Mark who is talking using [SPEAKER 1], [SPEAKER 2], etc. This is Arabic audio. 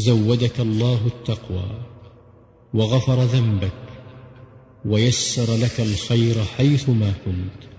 [SPEAKER 1] زودك الله التقوى وغفر ذنبك ويسر لك الخير حيثما كنت